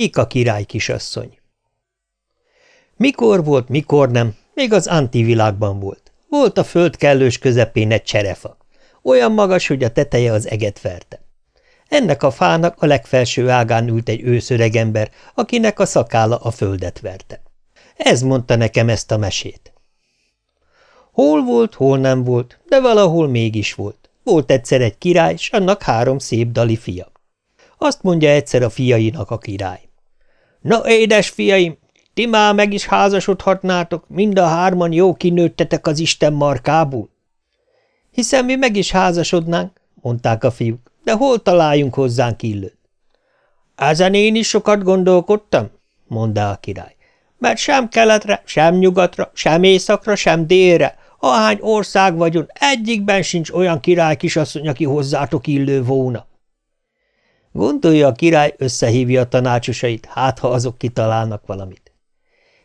Ika király kisasszony Mikor volt, mikor nem, még az antivilágban volt. Volt a föld kellős közepén egy cserefa. Olyan magas, hogy a teteje az eget verte. Ennek a fának a legfelső ágán ült egy őszöregember, akinek a szakála a földet verte. Ez mondta nekem ezt a mesét. Hol volt, hol nem volt, de valahol mégis volt. Volt egyszer egy király, s annak három szép dali fia. Azt mondja egyszer a fiainak a király. Na, édes fiaim, ti már meg is házasodhatnátok, mind a hárman jó kinőttetek az Isten markából. Hiszen mi meg is házasodnánk, mondták a fiúk, de hol találjunk hozzánk illőt? Ezen én is sokat gondolkodtam, mondta a király, mert sem keletre, sem nyugatra, sem északra, sem délre, ahány ország vagyon, egyikben sincs olyan király kisasszony, aki hozzátok illő volna. Gondolja a király, összehívja a tanácsosait, hát ha azok kitalálnak valamit.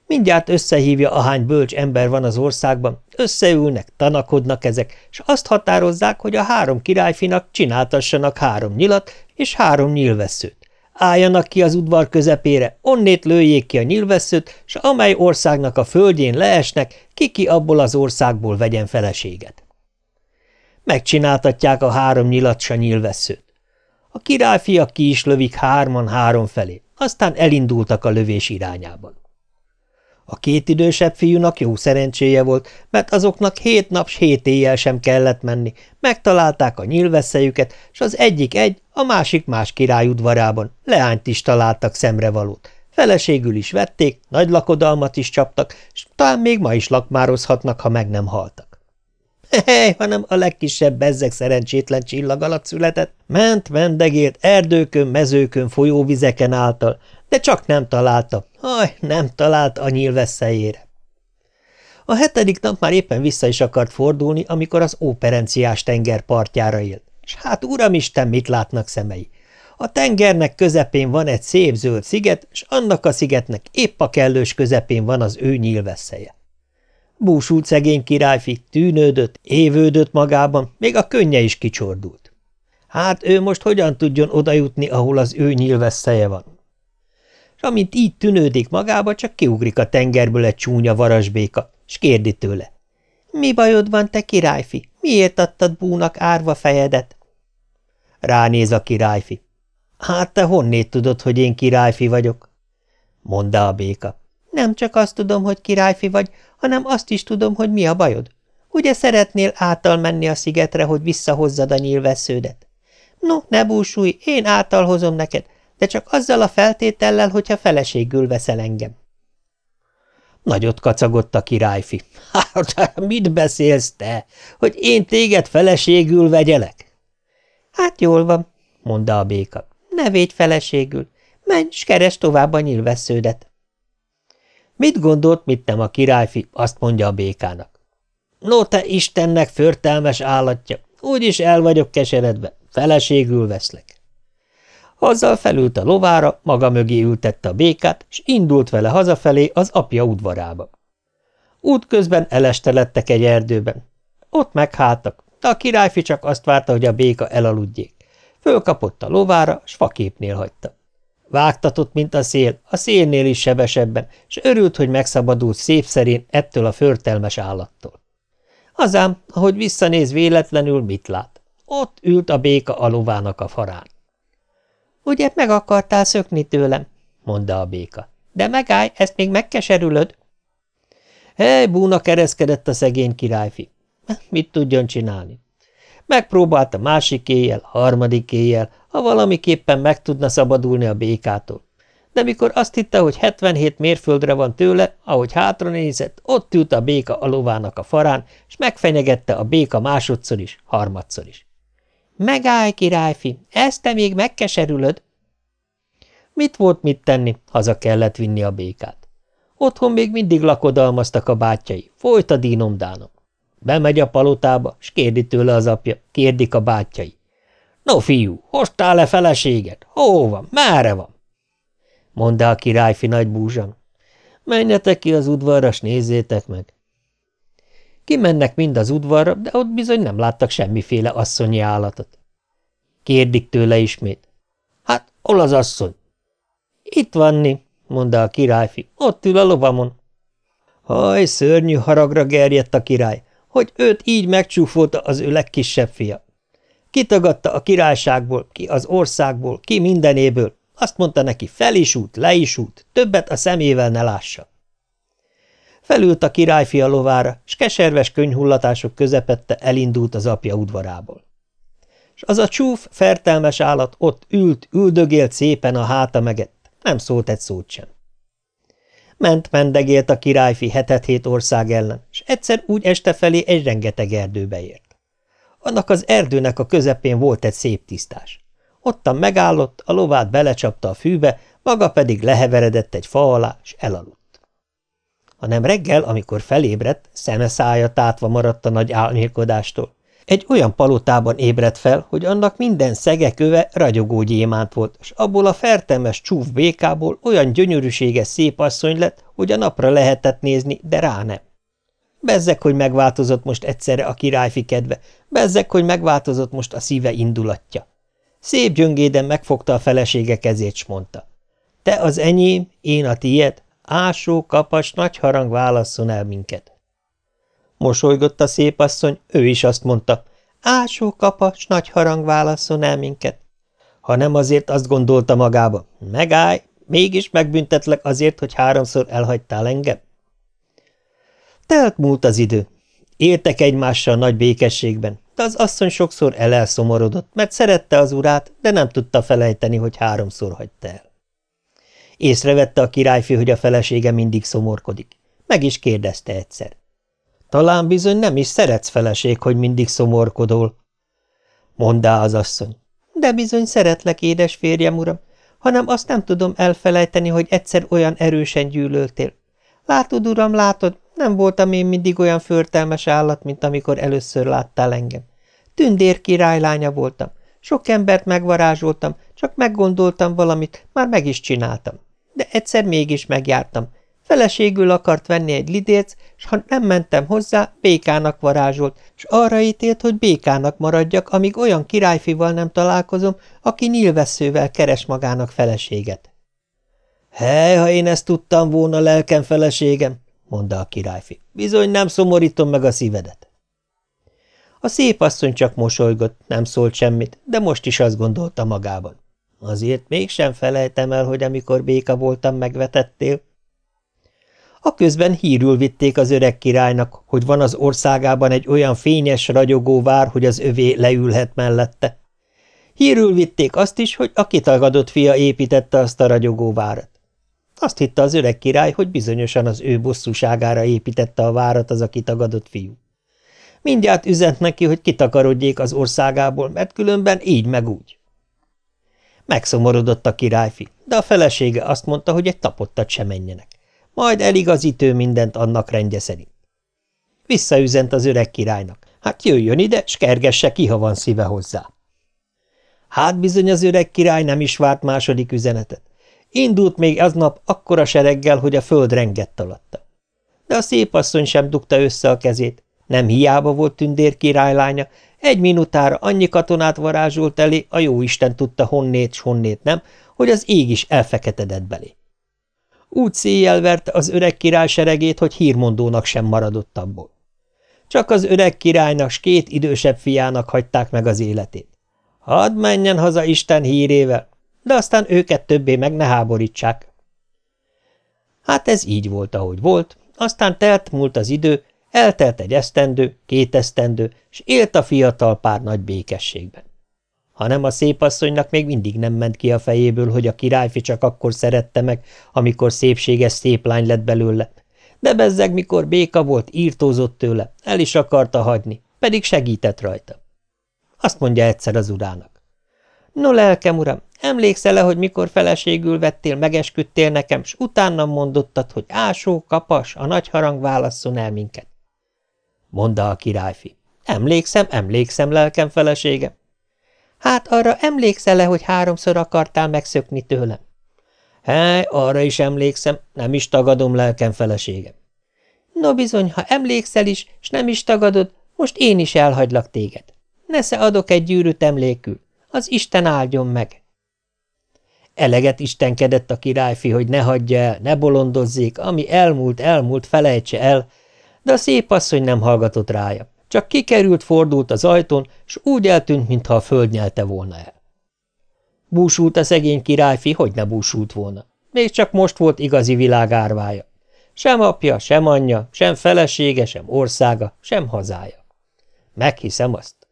Mindjárt összehívja, ahány bölcs ember van az országban, összeülnek, tanakodnak ezek, és azt határozzák, hogy a három királyfinak csináltassanak három nyilat és három nyilvesszőt. Álljanak ki az udvar közepére, onnét lőjék ki a nyilvesszőt, s amely országnak a földjén leesnek, ki-ki abból az országból vegyen feleséget. Megcsináltatják a három nyilat s a nyilvesszőt. A királyfiak ki is lövik hárman három felé, aztán elindultak a lövés irányában. A két idősebb fiúnak jó szerencséje volt, mert azoknak hét nap s hét éjjel sem kellett menni, megtalálták a nyílveszejüket, s az egyik egy, a másik más király udvarában, leányt is találtak szemrevalót. Feleségül is vették, nagy lakodalmat is csaptak, s talán még ma is lakmározhatnak, ha meg nem haltak. Hely, hanem a legkisebb bezzeg szerencsétlen csillag alatt született, ment, mendegért, erdőkön, mezőkön, folyóvizeken által, de csak nem találta, haj, nem talált a nyílveszélyére. A hetedik nap már éppen vissza is akart fordulni, amikor az óperenciás tenger partjára élt. És hát uramisten, mit látnak szemei? A tengernek közepén van egy szép zöld sziget, és annak a szigetnek épp a kellős közepén van az ő nyílveszeje. Búsult szegény királyfi, tűnődött, évődött magában, még a könnye is kicsordult. Hát ő most hogyan tudjon odajutni, ahol az ő nyílveszeje van? És amint így tűnődik magába, csak kiugrik a tengerből egy csúnya varasbéka, s kérdi tőle. Mi bajod van, te királyfi? Miért adtad búnak árva fejedet? Ránéz a királyfi. Hát te honnét tudod, hogy én királyfi vagyok? Mondta a béka. Nem csak azt tudom, hogy királyfi vagy, hanem azt is tudom, hogy mi a bajod. Ugye szeretnél által menni a szigetre, hogy visszahozzad a nyílvessződet? No, ne búsulj, én által hozom neked, de csak azzal a feltétellel, hogyha feleségül veszel engem. Nagyot kacagott a királyfi. Hát, mit beszélsz te, hogy én téged feleségül vegyelek? Hát jól van, mondta a béka. Ne védj feleségül, menj, s keresd tovább a nyilvessződet. Mit gondolt, mit nem a királyfi, azt mondja a békának. No, te Istennek förtelmes állatja, úgyis el vagyok keseredve, feleségül veszlek. Azzal felült a lovára, maga mögé ültette a békát, és indult vele hazafelé az apja udvarába. Útközben elestelettek egy erdőben. Ott megháltak, de a királyfi csak azt várta, hogy a béka elaludjék. Fölkapott a lovára, s faképnél hagyta. Vágtatott, mint a szél, a szélnél is sebesebben, és örült, hogy megszabadult szép szerén ettől a förtelmes állattól. Azám, ahogy visszanéz véletlenül, mit lát? Ott ült a béka a a farán. – Ugye meg akartál szökni tőlem? – mondta a béka. – De megállj, ezt még megkeserülöd. Hely, búna kereszkedett a szegény királyfi. Mit tudjon csinálni? Megpróbálta másik éjjel, harmadik éjjel, ha valamiképpen meg tudna szabadulni a békától. De mikor azt hitte, hogy 77 mérföldre van tőle, ahogy hátra nézett, ott ült a béka a a farán, és megfenyegette a béka másodszor is, harmadszor is. – Megállj, királyfi, ezt te még megkeserülöd! Mit volt mit tenni, haza kellett vinni a békát. Otthon még mindig lakodalmaztak a bátyjai, folyt a dínomdánom. Bemegy a palotába, s kérdi tőle az apja, kérdik a bátyjai. No, fiú, hoztál-e feleséget? Hó van, merre van? Mondta a királyfi nagy búzsan. Menjetek ki az udvarra, s nézzétek meg. Kimennek mind az udvarra, de ott bizony nem láttak semmiféle asszonyi állatot. Kérdik tőle ismét. Hát, hol az asszony? Itt vanni, mondta a királyfi, ott ül a lovamon. Haj, szörnyű haragra gerjedt a király, hogy őt így megcsúfolta az ő legkisebb fia. Kitagadta a királyságból, ki az országból, ki mindenéből, azt mondta neki, fel is út, le is út, többet a szemével ne lássa. Felült a királyfia lovára, s keserves könyhullatások közepette elindult az apja udvarából. És az a csúf, fertelmes állat ott ült, üldögélt szépen a háta megett, nem szólt egy szót sem. Ment mendegélt a királyfi hetet-hét ország ellen, és egyszer úgy este felé egy rengeteg erdőbe ért. Annak az erdőnek a közepén volt egy szép tisztás. Ottan megállott, a lovát belecsapta a fűbe, maga pedig leheveredett egy fa alá, és elaludt. Hanem reggel, amikor felébredt, szeme szája tátva maradt a nagy álmélkodástól. Egy olyan palotában ébredt fel, hogy annak minden szege-köve ragyogó gyémánt volt, és abból a fertelmes csúf békából olyan gyönyörűséges szép asszony lett, hogy a napra lehetett nézni, de rá nem. Bezzek, hogy megváltozott most egyszerre a királyfi kedve, bezzek, hogy megváltozott most a szíve indulatja. Szép gyöngéden megfogta a felesége kezét, s mondta. Te az enyém, én a tiéd, ásó, kapas, nagy harang válasszon el minket. Mosolygott a szép asszony, ő is azt mondta. Ásó, kapas, nagy harang válasszon el minket. Ha nem azért azt gondolta magába. Megállj, mégis megbüntetlek azért, hogy háromszor elhagytál engem. Telt múlt az idő. Éltek egymással nagy békességben, de az asszony sokszor elelszomorodott, mert szerette az urát, de nem tudta felejteni, hogy háromszor hagyta el. Észrevette a királyfi, hogy a felesége mindig szomorkodik. Meg is kérdezte egyszer. Talán bizony nem is szeretsz feleség, hogy mindig szomorkodol. Mondá az asszony. De bizony szeretlek, édes férjem, uram, hanem azt nem tudom elfelejteni, hogy egyszer olyan erősen gyűlöltél. Látod, uram, látod, nem voltam én mindig olyan förtelmes állat, mint amikor először láttál engem. Tündér királylánya voltam. Sok embert megvarázsoltam, csak meggondoltam valamit, már meg is csináltam. De egyszer mégis megjártam. Feleségül akart venni egy lidérc, s ha nem mentem hozzá, békának varázsolt, s arra ítélt, hogy békának maradjak, amíg olyan királyfival nem találkozom, aki nyílvesszővel keres magának feleséget. Hely, ha én ezt tudtam volna, lelkem feleségem, mondta a királyfi. Bizony nem szomorítom meg a szívedet. A szép asszony csak mosolygott, nem szólt semmit, de most is azt gondolta magában. Azért mégsem felejtem el, hogy amikor béka voltam, megvetettél. A közben hírül vitték az öreg királynak, hogy van az országában egy olyan fényes, ragyogó vár, hogy az övé leülhet mellette. Hírül vitték azt is, hogy a kitagadott fia építette azt a ragyogó várat. Azt hitte az öreg király, hogy bizonyosan az ő bosszúságára építette a várat az a kitagadott fiú. Mindjárt üzent neki, hogy kitakarodjék az országából, mert különben így meg úgy. Megszomorodott a királyfi, de a felesége azt mondta, hogy egy tapottat sem menjenek. Majd eligazítő mindent annak rendje szerint. Visszaüzent az öreg királynak. Hát jöjjön ide, s kergesse ki, ha van szíve hozzá. Hát bizony az öreg király nem is várt második üzenetet. Indult még aznap akkora sereggel, hogy a föld rengett alatta. De a szép asszony sem dugta össze a kezét. Nem hiába volt tündér királylánya, egy minutára annyi katonát varázsolt elé, a jóisten tudta honnét s honnét nem, hogy az ég is elfeketedett belé. Úgy széjjel verte az öreg király seregét, hogy hírmondónak sem maradott abból. Csak az öreg királynak s két idősebb fiának hagyták meg az életét. Hadd menjen haza Isten hírével, de aztán őket többé meg ne háborítsák. Hát ez így volt, ahogy volt, aztán telt múlt az idő, eltelt egy esztendő, két esztendő, és élt a fiatal pár nagy békességben. Hanem a szépasszonynak még mindig nem ment ki a fejéből, hogy a királyfi csak akkor szerette meg, amikor szépséges szép lány lett belőle. De bezzeg, mikor béka volt, írtózott tőle, el is akarta hagyni, pedig segített rajta. Azt mondja egyszer az urának. No, lelkem, uram, emlékszel-e, hogy mikor feleségül vettél, megesküdtél nekem, s utána mondottad, hogy ásó, kapas, a nagy harang válasszon el minket? Mondta a királyfi. Emlékszem, emlékszem, lelkem felesége. Hát arra emlékszel-e, hogy háromszor akartál megszökni tőlem? Hely, arra is emlékszem, nem is tagadom lelkem feleségem. No bizony, ha emlékszel is, s nem is tagadod, most én is elhagylak téged. Nesze adok egy gyűrűt emlékül, az Isten áldjon meg. Eleget istenkedett a királyfi, hogy ne hagyja el, ne bolondozzék, ami elmúlt, elmúlt, felejtse el, de a szép asszony nem hallgatott rája. Csak kikerült, fordult az ajtón, s úgy eltűnt, mintha a föld nyelte volna el. Búsult a szegény királyfi, hogy ne búsult volna. Még csak most volt igazi világárvája. Sem apja, sem anyja, sem felesége, sem országa, sem hazája. Meghiszem azt.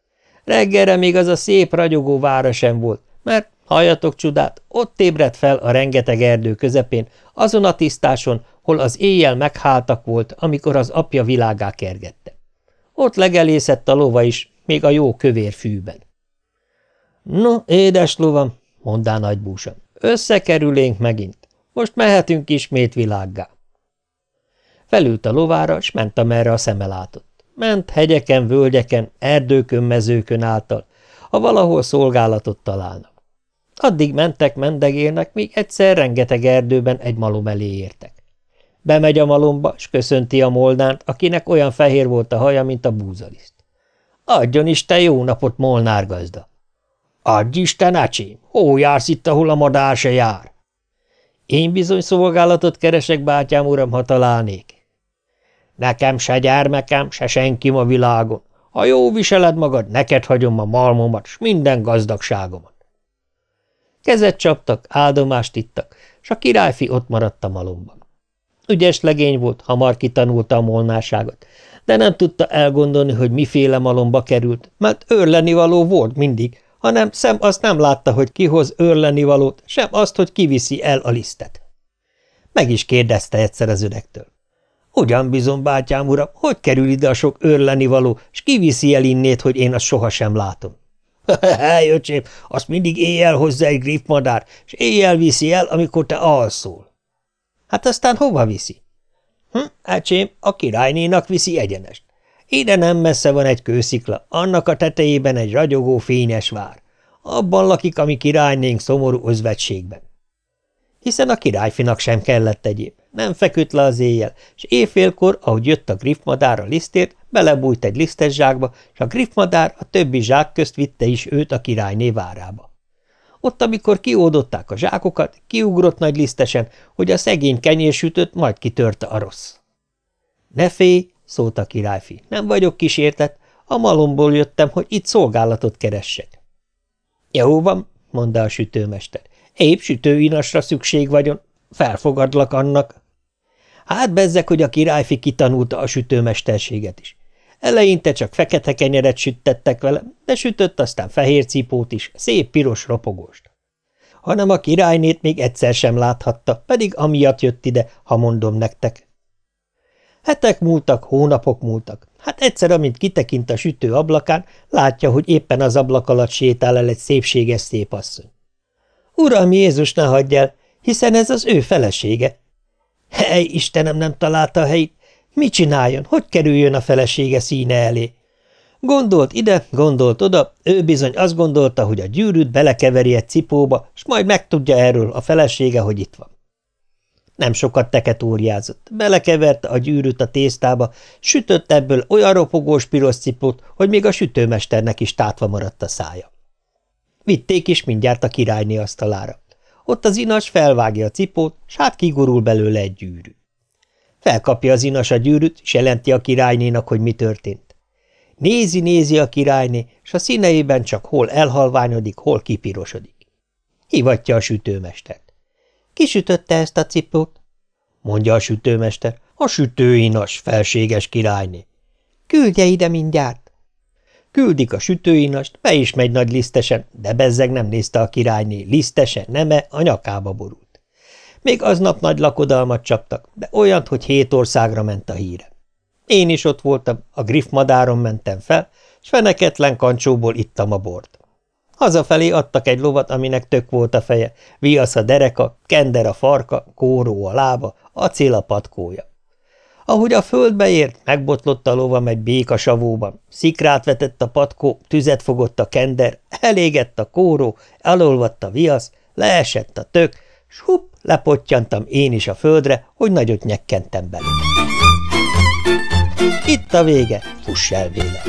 Reggelre még az a szép ragyogó vára sem volt, mert, halljatok csodát, ott ébredt fel a rengeteg erdő közepén, azon a tisztáson, hol az éjjel megháltak volt, amikor az apja világá kergette. Ott legelészett a lova is, még a jó kövér fűben. No, édes lovam, mondá nagy búsan, összekerülénk megint. Most mehetünk ismét világgá. Felült a lovára, s ment, amerre a szeme látott. Ment hegyeken, völgyeken, erdőkön, mezőkön által, ha valahol szolgálatot találnak. Addig mentek, mendegélnek, míg egyszer rengeteg erdőben egy malom elé értek. Bemegy a malomba, s köszönti a moldánt, akinek olyan fehér volt a haja, mint a búzaliszt. Adjon Isten jó napot, Molnár gazda! Adj Isten, acsém, hó jársz itt, ahol a madár se jár? Én bizony szolgálatot keresek, bátyám uram, ha találnék. Nekem se gyermekem, se senki a világon. Ha jó viseled magad, neked hagyom a malmomat, s minden gazdagságomat. Kezet csaptak, áldomást ittak, s a királyfi ott maradt a malomban. Ügyes legény volt, hamar kitanulta a molnáságot, de nem tudta elgondolni, hogy miféle malomba került, mert őrlenivaló volt mindig, hanem szem azt nem látta, hogy kihoz őrlenivalót, sem azt, hogy kiviszi el a lisztet. Meg is kérdezte egyszer az öregtől. Ugyan bizony, bátyám uram, hogy kerül ide a sok őrlenivaló, s kiviszi el innét, hogy én azt sohasem látom? – Jöcsém, azt mindig éjjel hozza egy griffmadár, és éjjel viszi el, amikor te alszol. Hát aztán hova viszi? Hm, ácsém, a királynénak viszi egyenest. Ide nem messze van egy kőszikla, annak a tetejében egy ragyogó fényes vár. Abban lakik a mi királynénk szomorú özvetségben. Hiszen a királyfinak sem kellett egyéb. Nem feküdt le az éjjel, és éjfélkor, ahogy jött a griffmadár a lisztért, belebújt egy lisztes zsákba, és a griffmadár a többi zsák közt vitte is őt a királyné várába. Ott, amikor kiódották a zsákokat, kiugrott nagy lisztesen, hogy a szegény kenyérsütött, majd kitörte a rossz. – Ne félj! – szólt a királyfi. – Nem vagyok kísértet, a malomból jöttem, hogy itt szolgálatot keressek. – Jó van – mondta a sütőmester. – Épp sütőinasra szükség vagyon. Felfogadlak annak. Hát bezzek, hogy a királyfi kitanulta a sütőmesterséget is. Eleinte csak fekete kenyeret süttettek vele, de sütött aztán fehér cipót is, szép piros ropogóst. Hanem a királynét még egyszer sem láthatta, pedig amiatt jött ide, ha mondom nektek. Hetek múltak, hónapok múltak. Hát egyszer, amint kitekint a sütő ablakán, látja, hogy éppen az ablak alatt sétál el egy szépséges szép asszony. Uram Jézus, ne hagyj el, hiszen ez az ő felesége. Hely, Istenem nem találta a helyét, Mit csináljon, hogy kerüljön a felesége színe elé? Gondolt ide, gondolt oda, ő bizony azt gondolta, hogy a gyűrűt belekeveri egy cipóba, s majd megtudja erről a felesége, hogy itt van. Nem sokat teketóriázott, belekeverte a gyűrűt a tésztába, sütött ebből olyan ropogós piros cipót, hogy még a sütőmesternek is tátva maradt a szája. Vitték is mindjárt a királyné asztalára. Ott az inas felvágja a cipót, s hát kigurul belőle egy gyűrű. Felkapja az inas a gyűrűt, és jelenti a királynénak, hogy mi történt. Nézi-nézi a királyné, és a színeiben csak hol elhalványodik, hol kipirosodik. Hivatja a sütőmestert. Ki sütötte ezt a cipót? mondja a sütőmester. A sütőinas, felséges királyné. Küldje ide mindjárt. Küldik a sütőinast, be is megy nagy lisztesen, de bezzeg nem nézte a királyné, lisztesen, neme a nyakába borult. Még aznap nagy lakodalmat csaptak, de olyant, hogy hét országra ment a híre. Én is ott voltam, a griffmadáron mentem fel, s feneketlen kancsóból ittam a bort. Hazafelé adtak egy lovat, aminek tök volt a feje, viasz a dereka, kender a farka, kóró a lába, acél a patkója. Ahogy a földbe ért, megbotlott a lovam egy béka savóban, szikrát vetett a patkó, tüzet fogott a kender, elégett a kóró, elolvadt a viasz, leesett a tök, s hupp, lepottyantam én is a földre, hogy nagyot nyekkentem belőle. Itt a vége, fuss el véle.